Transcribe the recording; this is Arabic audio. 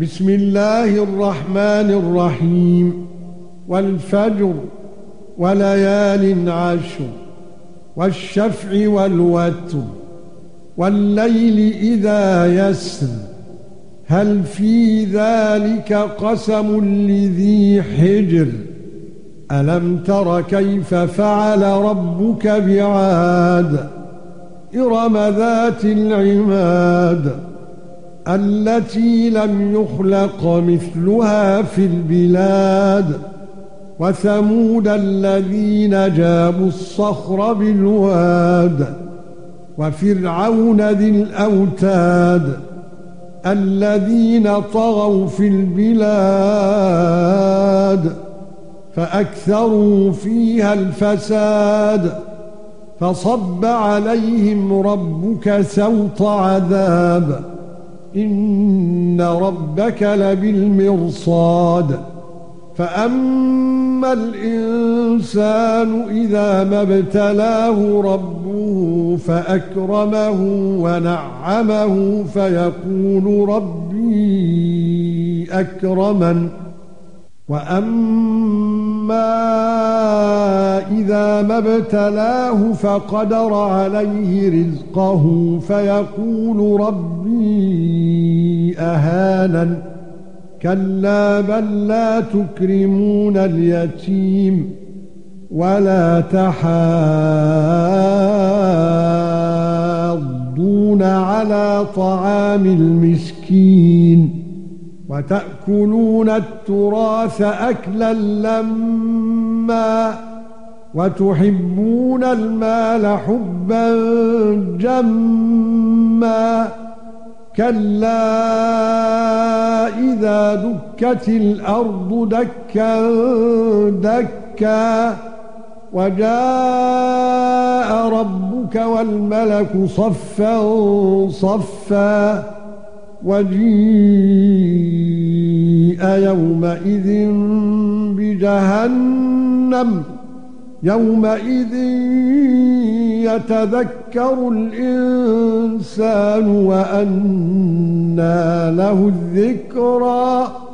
بسم الله الرحمن الرحيم والفجر وليال عشر والشفع والوتر والليل إذا يسر هل في ذلك قسم لذي حجر؟ ألم تر كيف فعل ربك بعاد؟ إرم ذات العماد التي لم يخلق مثلها في البلاد وثمود الذين جابوا الصخر بالواد وفرعون ذي الأوتاد الذين طغوا في البلاد فأكثروا فيها الفساد فصب عليهم ربك سوط عذاب إن ربك لبالمرصاد. فأما الإنسان إذا ما ابتلاه ربه فأكرمه ونعمه فيقول ربي أكرمن. وأما اذا ما ابتلاه فقدر عليه رزقه فيقول ربي اهانن كلا بل لا تكرمون اليتيم ولا تحاضون على طعام المسكين وتأكلون التراث أكلا لما وتحبون المال حبا جما كلا إذا دكت الأرض دكا دكا وجاء ربك والملك صفا صفا وجيء يومئذ بجهنم يومئذ يتذكر الإنسان وأنى له الذكرى.